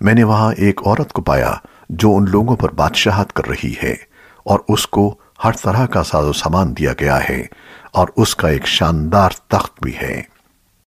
میں نے وہاں ایک عورت کو پایا جو ان لوگوں پر بادشاہت کر رہی ہے اور اس کو ہر طرح کا ساز و سامان دیا گیا ہے اور اس کا ایک شاندار تخت بھی ہے۔